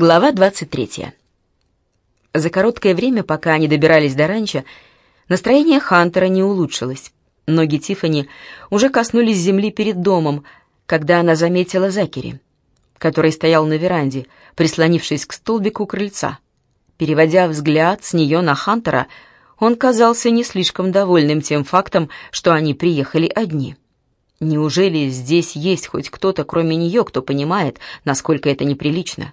Глава 23. За короткое время, пока они добирались до ранчо, настроение Хантера не улучшилось. Ноги Тифани уже коснулись земли перед домом, когда она заметила Закери, который стоял на веранде, прислонившись к столбику крыльца. Переводя взгляд с нее на Хантера, он казался не слишком довольным тем фактом, что они приехали одни. Неужели здесь есть хоть кто-то, кроме нее, кто понимает, насколько это неприлично?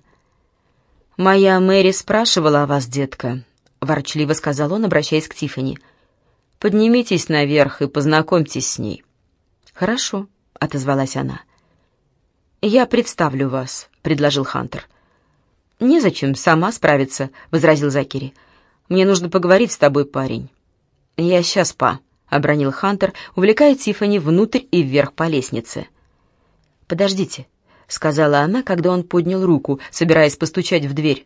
«Моя Мэри спрашивала о вас, детка», — ворчливо сказал он, обращаясь к Тиффани. «Поднимитесь наверх и познакомьтесь с ней». «Хорошо», — отозвалась она. «Я представлю вас», — предложил Хантер. «Незачем, сама справиться», — возразил Закери. «Мне нужно поговорить с тобой, парень». «Я сейчас, па», — обронил Хантер, увлекая Тиффани внутрь и вверх по лестнице. «Подождите», — сказала она, когда он поднял руку, собираясь постучать в дверь.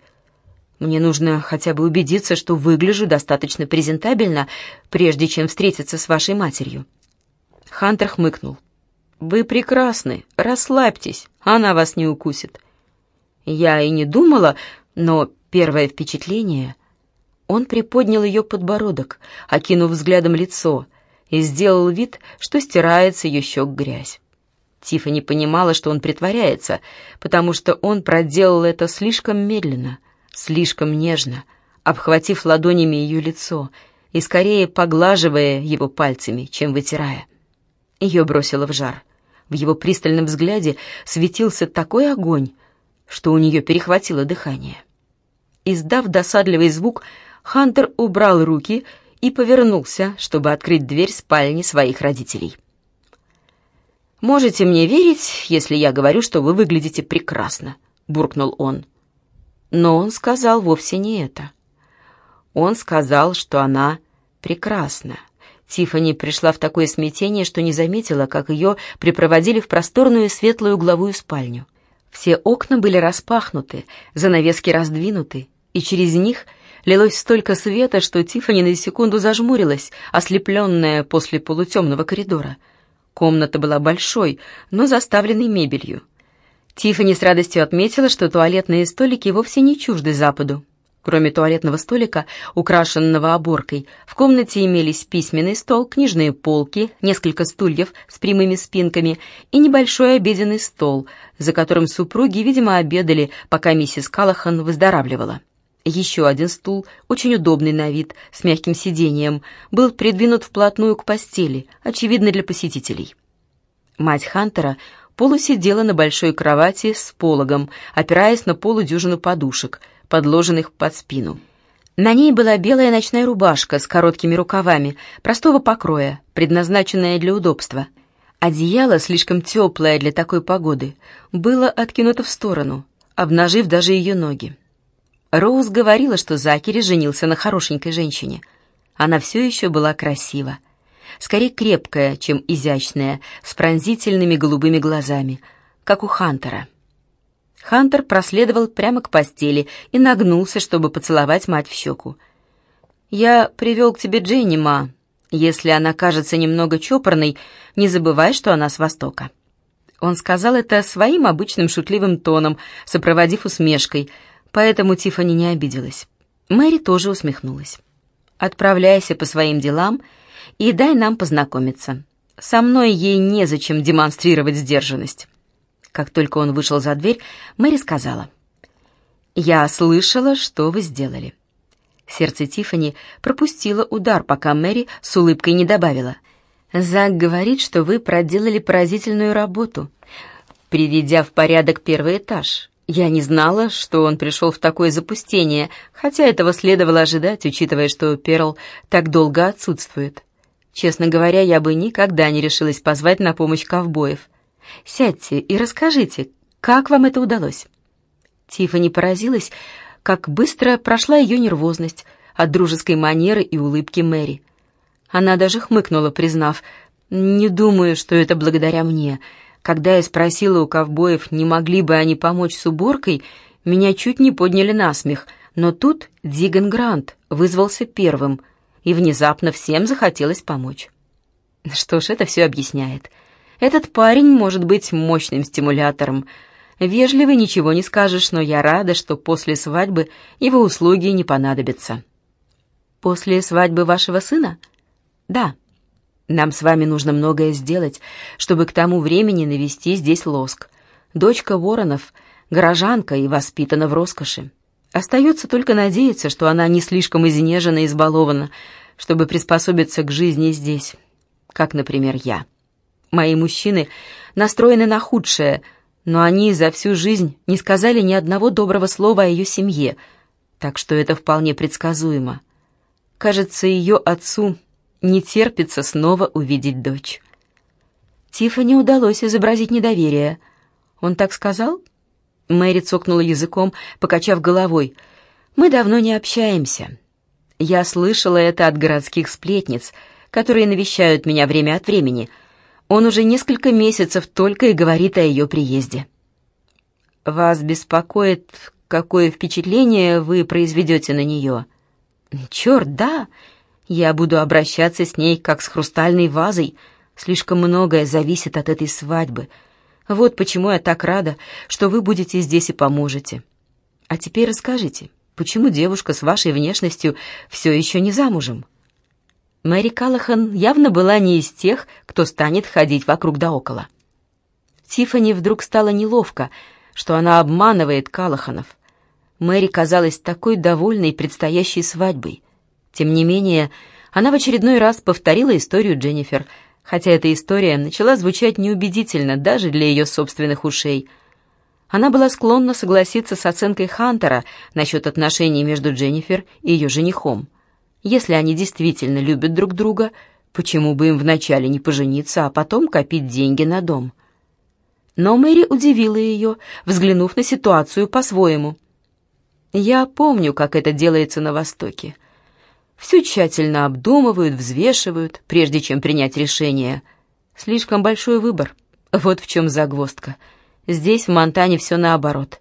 «Мне нужно хотя бы убедиться, что выгляжу достаточно презентабельно, прежде чем встретиться с вашей матерью». Хантер хмыкнул. «Вы прекрасны, расслабьтесь, она вас не укусит». Я и не думала, но первое впечатление... Он приподнял ее подбородок, окинув взглядом лицо, и сделал вид, что стирается ее щек грязь. Тиффани понимала, что он притворяется, потому что он проделал это слишком медленно, слишком нежно, обхватив ладонями ее лицо и скорее поглаживая его пальцами, чем вытирая. Ее бросило в жар. В его пристальном взгляде светился такой огонь, что у нее перехватило дыхание. Издав досадливый звук, Хантер убрал руки и повернулся, чтобы открыть дверь спальни своих родителей. «Можете мне верить, если я говорю, что вы выглядите прекрасно», — буркнул он. Но он сказал вовсе не это. Он сказал, что она прекрасна. Тиффани пришла в такое смятение, что не заметила, как ее припроводили в просторную светлую угловую спальню. Все окна были распахнуты, занавески раздвинуты, и через них лилось столько света, что Тиффани на секунду зажмурилась, ослепленная после полутемного коридора — Комната была большой, но заставленной мебелью. Тиффани с радостью отметила, что туалетные столики вовсе не чужды Западу. Кроме туалетного столика, украшенного оборкой, в комнате имелись письменный стол, книжные полки, несколько стульев с прямыми спинками и небольшой обеденный стол, за которым супруги, видимо, обедали, пока миссис Калахан выздоравливала. Еще один стул, очень удобный на вид, с мягким сиденьем, был придвинут вплотную к постели, очевидно для посетителей. Мать Хантера полусидела на большой кровати с пологом, опираясь на полудюжину подушек, подложенных под спину. На ней была белая ночная рубашка с короткими рукавами, простого покроя, предназначенная для удобства. Одеяло, слишком теплое для такой погоды, было откинуто в сторону, обнажив даже ее ноги. Роуз говорила, что Закери женился на хорошенькой женщине. Она все еще была красива. Скорее крепкая, чем изящная, с пронзительными голубыми глазами, как у Хантера. Хантер проследовал прямо к постели и нагнулся, чтобы поцеловать мать в щеку. «Я привел к тебе Дженни, ма. Если она кажется немного чопорной, не забывай, что она с Востока». Он сказал это своим обычным шутливым тоном, сопроводив усмешкой — поэтому Тифани не обиделась. Мэри тоже усмехнулась. «Отправляйся по своим делам и дай нам познакомиться. Со мной ей незачем демонстрировать сдержанность». Как только он вышел за дверь, Мэри сказала. «Я слышала, что вы сделали». Сердце Тифани пропустило удар, пока Мэри с улыбкой не добавила. «Зак говорит, что вы проделали поразительную работу, приведя в порядок первый этаж. Я не знала, что он пришел в такое запустение, хотя этого следовало ожидать, учитывая, что Перл так долго отсутствует. Честно говоря, я бы никогда не решилась позвать на помощь ковбоев. Сядьте и расскажите, как вам это удалось?» Тиффани поразилась, как быстро прошла ее нервозность от дружеской манеры и улыбки Мэри. Она даже хмыкнула, признав, «Не думаю, что это благодаря мне. Когда я спросила у ковбоев, не могли бы они помочь с уборкой, меня чуть не подняли на смех, но тут Диган Грант вызвался первым, и внезапно всем захотелось помочь. Что ж, это все объясняет. Этот парень может быть мощным стимулятором. Вежливый ничего не скажешь, но я рада, что после свадьбы его услуги не понадобятся». «После свадьбы вашего сына?» «Да. Нам с вами нужно многое сделать, чтобы к тому времени навести здесь лоск. Дочка Воронов — горожанка и воспитана в роскоши. Остается только надеяться, что она не слишком изнежена и избалована, чтобы приспособиться к жизни здесь, как, например, я. Мои мужчины настроены на худшее, но они за всю жизнь не сказали ни одного доброго слова о ее семье, так что это вполне предсказуемо. Кажется, ее отцу не терпится снова увидеть дочь. Тиффани удалось изобразить недоверие. Он так сказал? Мэри цокнула языком, покачав головой. «Мы давно не общаемся. Я слышала это от городских сплетниц, которые навещают меня время от времени. Он уже несколько месяцев только и говорит о ее приезде». «Вас беспокоит, какое впечатление вы произведете на нее?» «Черт, да! Я буду обращаться с ней, как с хрустальной вазой. Слишком многое зависит от этой свадьбы. Вот почему я так рада, что вы будете здесь и поможете. А теперь расскажите, почему девушка с вашей внешностью все еще не замужем?» Мэри Каллахан явно была не из тех, кто станет ходить вокруг да около. Тиффани вдруг стало неловко, что она обманывает Каллаханов. Мэри казалась такой довольной предстоящей свадьбой. Тем не менее, она в очередной раз повторила историю Дженнифер, хотя эта история начала звучать неубедительно даже для ее собственных ушей. Она была склонна согласиться с оценкой Хантера насчет отношений между Дженнифер и ее женихом. Если они действительно любят друг друга, почему бы им вначале не пожениться, а потом копить деньги на дом? Но Мэри удивила ее, взглянув на ситуацию по-своему – я помню, как это делается на Востоке. Все тщательно обдумывают, взвешивают, прежде чем принять решение. Слишком большой выбор. Вот в чем загвоздка. Здесь, в Монтане, все наоборот.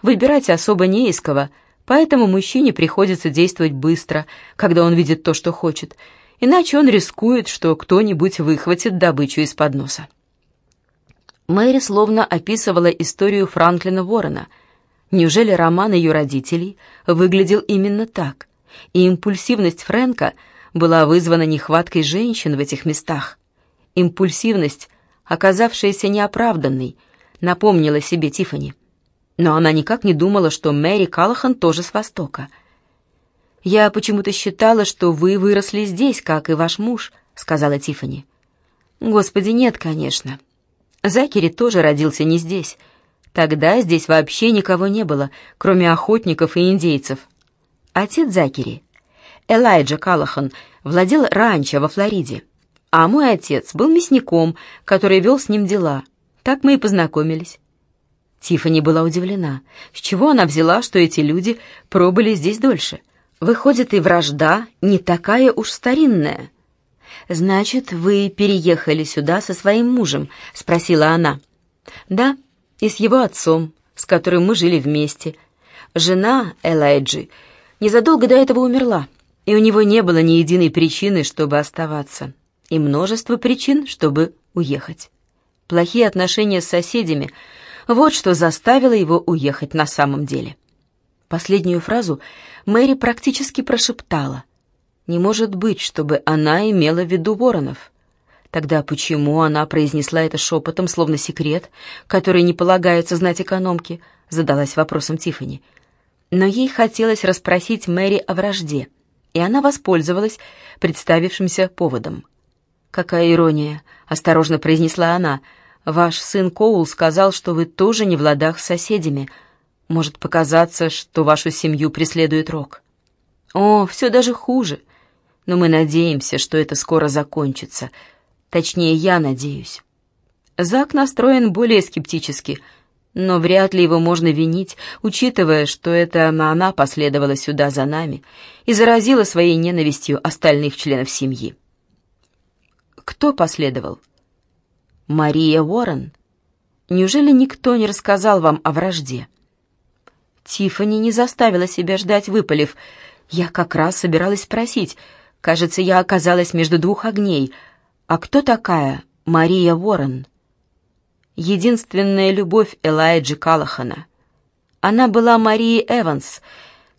Выбирать особо не из кого, поэтому мужчине приходится действовать быстро, когда он видит то, что хочет. Иначе он рискует, что кто-нибудь выхватит добычу из-под носа. Мэри словно описывала историю Франклина Ворона — Неужели роман ее родителей выглядел именно так, и импульсивность Фрэнка была вызвана нехваткой женщин в этих местах? Импульсивность, оказавшаяся неоправданной, напомнила себе Тифани. Но она никак не думала, что Мэри Калахан тоже с Востока. «Я почему-то считала, что вы выросли здесь, как и ваш муж», — сказала Тифани. «Господи, нет, конечно. Закери тоже родился не здесь». Тогда здесь вообще никого не было, кроме охотников и индейцев. Отец Закери, Элайджа Калахан, владел ранчо во Флориде, а мой отец был мясником, который вел с ним дела. Так мы и познакомились. Тиффани была удивлена. С чего она взяла, что эти люди пробыли здесь дольше? Выходит, и вражда не такая уж старинная. «Значит, вы переехали сюда со своим мужем?» — спросила она. «Да», и с его отцом, с которым мы жили вместе. Жена Элайджи незадолго до этого умерла, и у него не было ни единой причины, чтобы оставаться, и множество причин, чтобы уехать. Плохие отношения с соседями — вот что заставило его уехать на самом деле. Последнюю фразу Мэри практически прошептала. Не может быть, чтобы она имела в виду Воронов. Тогда почему она произнесла это шепотом, словно секрет, который не полагается знать экономке, задалась вопросом Тифани. Но ей хотелось расспросить Мэри о вражде, и она воспользовалась представившимся поводом. «Какая ирония!» — осторожно произнесла она. «Ваш сын Коул сказал, что вы тоже не в ладах с соседями. Может показаться, что вашу семью преследует Рок». «О, все даже хуже. Но мы надеемся, что это скоро закончится», Точнее, я надеюсь. Зак настроен более скептически, но вряд ли его можно винить, учитывая, что это она последовала сюда за нами и заразила своей ненавистью остальных членов семьи. Кто последовал? Мария Уоррен. Неужели никто не рассказал вам о вражде? Тиффани не заставила себя ждать, выпалив. Я как раз собиралась спросить. Кажется, я оказалась между двух огней — «А кто такая Мария Уоррен?» Единственная любовь Элайджи Калахана. Она была Марией Эванс,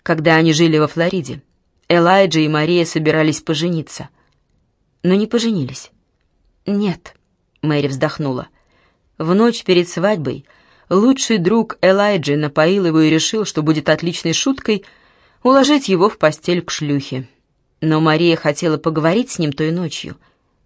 когда они жили во Флориде. Элайджа и Мария собирались пожениться, но не поженились. «Нет», — Мэри вздохнула. В ночь перед свадьбой лучший друг Элайджи напоил его и решил, что будет отличной шуткой уложить его в постель к шлюхе. Но Мария хотела поговорить с ним той ночью.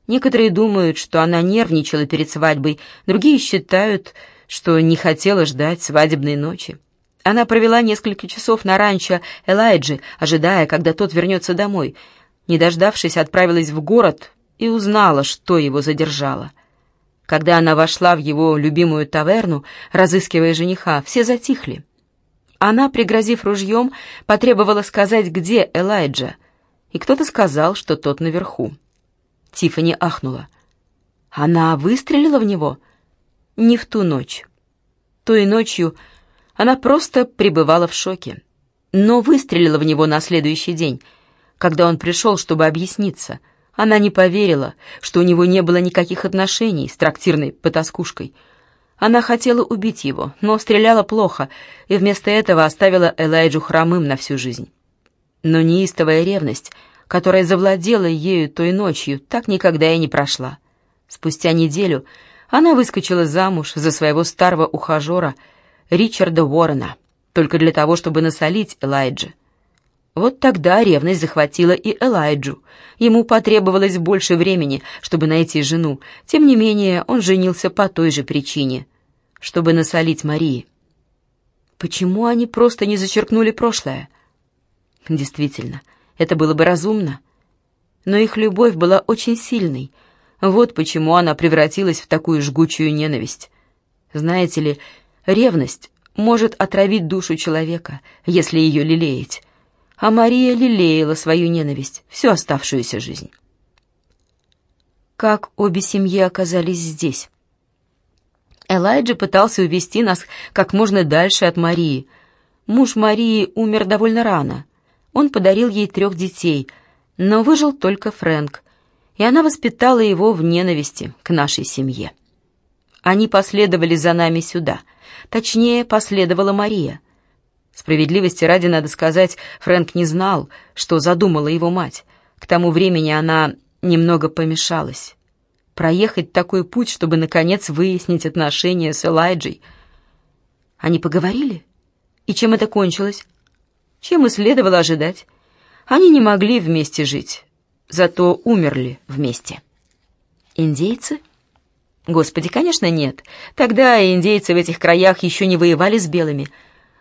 Некоторые думают, что она нервничала перед свадьбой, другие считают, что не хотела ждать свадебной ночи. Она провела несколько часов на ранчо Элайджи, ожидая, когда тот вернется домой. Не дождавшись, отправилась в город и узнала, что его задержало. Когда она вошла в его любимую таверну, разыскивая жениха, все затихли. Она, пригрозив ружьем, потребовала сказать, где Элайджа, и кто-то сказал, что тот наверху. Тиффани ахнула. Она выстрелила в него? Не в ту ночь. Той ночью она просто пребывала в шоке. Но выстрелила в него на следующий день, когда он пришел, чтобы объясниться. Она не поверила, что у него не было никаких отношений с трактирной потаскушкой. Она хотела убить его, но стреляла плохо, и вместо этого оставила Элайджу хромым на всю жизнь. Но неистовая ревность, которая завладела ею той ночью, так никогда и не прошла. Спустя неделю она выскочила замуж за своего старого ухажера Ричарда Уоррена, только для того, чтобы насолить Элайджи. Вот тогда ревность захватила и Элайджу. Ему потребовалось больше времени, чтобы найти жену. Тем не менее, он женился по той же причине, чтобы насолить Марии. Почему они просто не зачеркнули прошлое? Действительно, это было бы разумно. Но их любовь была очень сильной. Вот почему она превратилась в такую жгучую ненависть. Знаете ли, ревность может отравить душу человека, если ее лелеять. А Мария лелеяла свою ненависть всю оставшуюся жизнь. Как обе семьи оказались здесь? Элайджа пытался увести нас как можно дальше от Марии. Муж Марии умер довольно рано — он подарил ей трех детей, но выжил только Фрэнк, и она воспитала его в ненависти к нашей семье. Они последовали за нами сюда. Точнее, последовала Мария. Справедливости ради, надо сказать, Фрэнк не знал, что задумала его мать. К тому времени она немного помешалась. Проехать такой путь, чтобы, наконец, выяснить отношения с Элайджей. Они поговорили? И чем это кончилось? Чем и следовало ожидать. Они не могли вместе жить, зато умерли вместе. Индейцы? Господи, конечно, нет. Тогда индейцы в этих краях еще не воевали с белыми.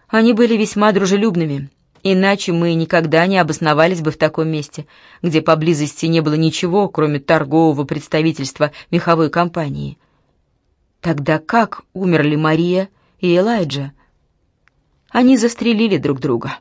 Они были весьма дружелюбными. Иначе мы никогда не обосновались бы в таком месте, где поблизости не было ничего, кроме торгового представительства меховой компании. Тогда как умерли Мария и Элайджа? Они застрелили друг друга.